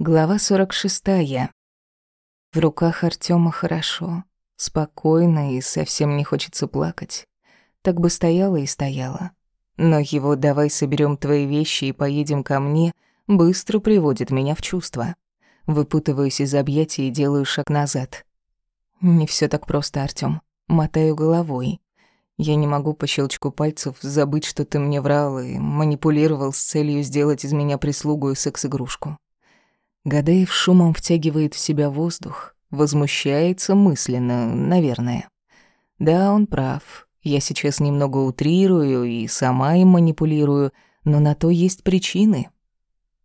Глава 46. В руках Артема хорошо, спокойно и совсем не хочется плакать. Так бы стояла и стояла. Но его «давай соберем твои вещи и поедем ко мне» быстро приводит меня в чувство. Выпутываюсь из объятий и делаю шаг назад. Не все так просто, Артём. Мотаю головой. Я не могу по щелчку пальцев забыть, что ты мне врал и манипулировал с целью сделать из меня прислугу и секс-игрушку. Гадаев шумом втягивает в себя воздух, возмущается мысленно, наверное. Да, он прав. Я сейчас немного утрирую и сама им манипулирую, но на то есть причины.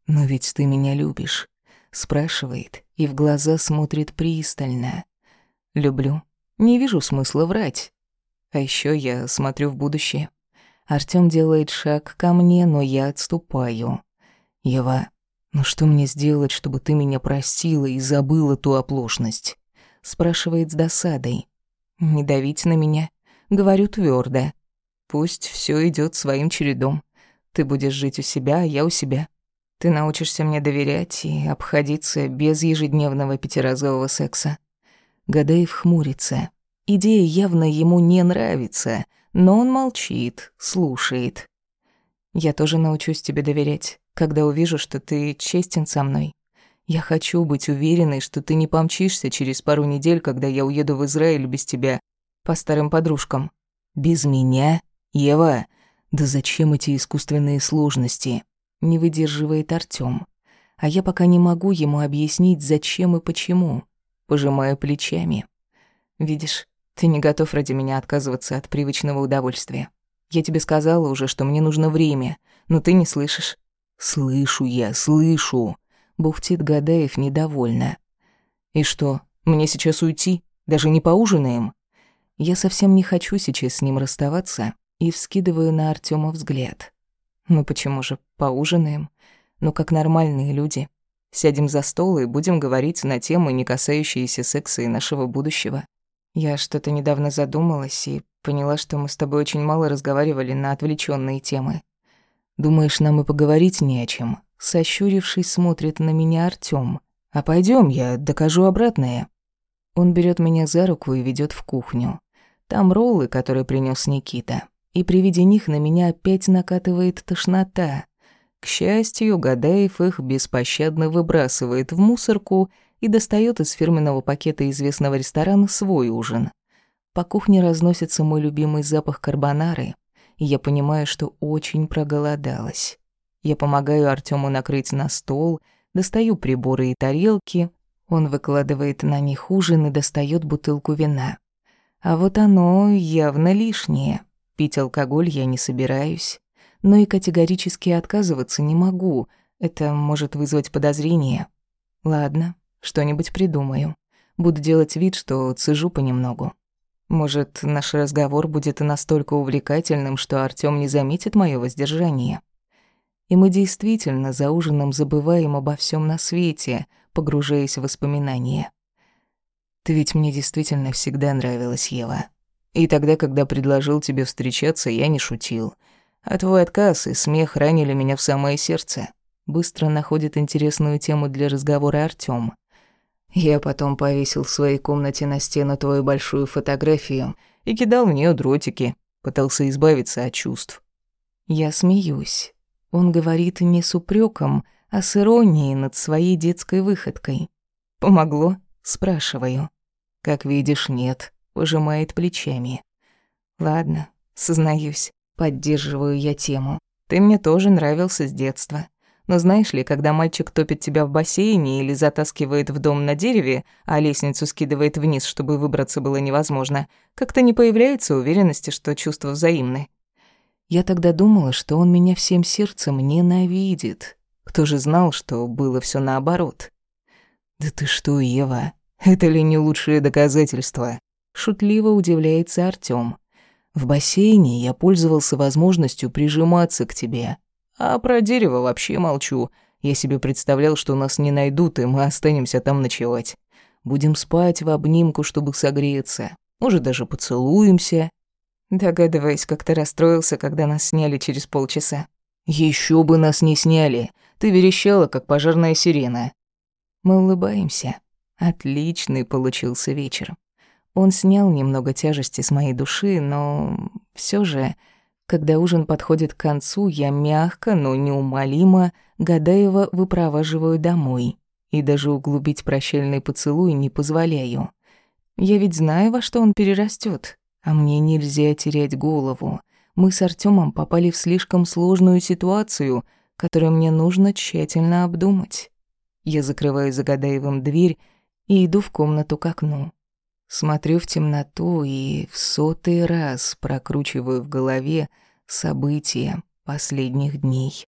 «Но ведь ты меня любишь», — спрашивает и в глаза смотрит пристально. «Люблю. Не вижу смысла врать. А еще я смотрю в будущее. Артём делает шаг ко мне, но я отступаю. Ева, «Ну что мне сделать, чтобы ты меня простила и забыла ту оплошность?» Спрашивает с досадой. «Не давить на меня». Говорю твердо. «Пусть все идет своим чередом. Ты будешь жить у себя, а я у себя. Ты научишься мне доверять и обходиться без ежедневного пятиразового секса». Гадаев хмурится. Идея явно ему не нравится, но он молчит, слушает. «Я тоже научусь тебе доверять когда увижу, что ты честен со мной. Я хочу быть уверенной, что ты не помчишься через пару недель, когда я уеду в Израиль без тебя, по старым подружкам. Без меня? Ева? Да зачем эти искусственные сложности? Не выдерживает Артём. А я пока не могу ему объяснить, зачем и почему. Пожимаю плечами. Видишь, ты не готов ради меня отказываться от привычного удовольствия. Я тебе сказала уже, что мне нужно время, но ты не слышишь. «Слышу я, слышу!» — бухтит Гадаев недовольно. «И что, мне сейчас уйти? Даже не поужинаем?» Я совсем не хочу сейчас с ним расставаться и вскидываю на Артема взгляд. «Ну почему же, поужинаем? Ну как нормальные люди. Сядем за стол и будем говорить на темы, не касающиеся секса и нашего будущего. Я что-то недавно задумалась и поняла, что мы с тобой очень мало разговаривали на отвлеченные темы. Думаешь, нам и поговорить не о чем?» Сощурившись, смотрит на меня Артём. «А пойдём, я докажу обратное». Он берёт меня за руку и ведёт в кухню. Там роллы, которые принёс Никита. И при виде них на меня опять накатывает тошнота. К счастью, Гадаев их беспощадно выбрасывает в мусорку и достаёт из фирменного пакета известного ресторана свой ужин. По кухне разносится мой любимый запах карбонары, я понимаю, что очень проголодалась. Я помогаю Артему накрыть на стол, достаю приборы и тарелки. Он выкладывает на них ужин и достает бутылку вина. А вот оно явно лишнее. Пить алкоголь я не собираюсь. Но и категорически отказываться не могу. Это может вызвать подозрение. Ладно, что-нибудь придумаю. Буду делать вид, что цежу понемногу. Может, наш разговор будет настолько увлекательным, что Артём не заметит моё воздержание. И мы действительно за ужином забываем обо всём на свете, погружаясь в воспоминания. Ты ведь мне действительно всегда нравилась, Ева. И тогда, когда предложил тебе встречаться, я не шутил. А твой отказ и смех ранили меня в самое сердце. Быстро находит интересную тему для разговора Артём. Я потом повесил в своей комнате на стену твою большую фотографию и кидал в нее дротики, пытался избавиться от чувств. Я смеюсь. Он говорит не с упреком, а с иронией над своей детской выходкой. «Помогло?» – спрашиваю. «Как видишь, нет», – пожимает плечами. «Ладно, сознаюсь, поддерживаю я тему. Ты мне тоже нравился с детства. Но знаешь ли, когда мальчик топит тебя в бассейне или затаскивает в дом на дереве, а лестницу скидывает вниз, чтобы выбраться было невозможно, как-то не появляется уверенности, что чувства взаимны. Я тогда думала, что он меня всем сердцем ненавидит. Кто же знал, что было все наоборот? «Да ты что, Ева, это ли не лучшее доказательство?» Шутливо удивляется Артём. «В бассейне я пользовался возможностью прижиматься к тебе, а про дерево вообще молчу. Я себе представлял, что нас не найдут, и мы останемся там ночевать. Будем спать в обнимку, чтобы согреться. Может, даже поцелуемся. Догадываясь, как ты расстроился, когда нас сняли через полчаса. Еще бы нас не сняли. Ты верещала, как пожарная сирена. Мы улыбаемся. Отличный получился вечер. Он снял немного тяжести с моей души, но все же, когда ужин подходит к концу, я мягко, но неумолимо Гадаева выпроваживаю домой и даже углубить прощальный поцелуй не позволяю. Я ведь знаю, во что он перерастет, а мне нельзя терять голову. Мы с Артемом попали в слишком сложную ситуацию, которую мне нужно тщательно обдумать. Я закрываю за Гадаевым дверь и иду в комнату к окну. Смотрю в темноту и в сотый раз прокручиваю в голове события последних дней.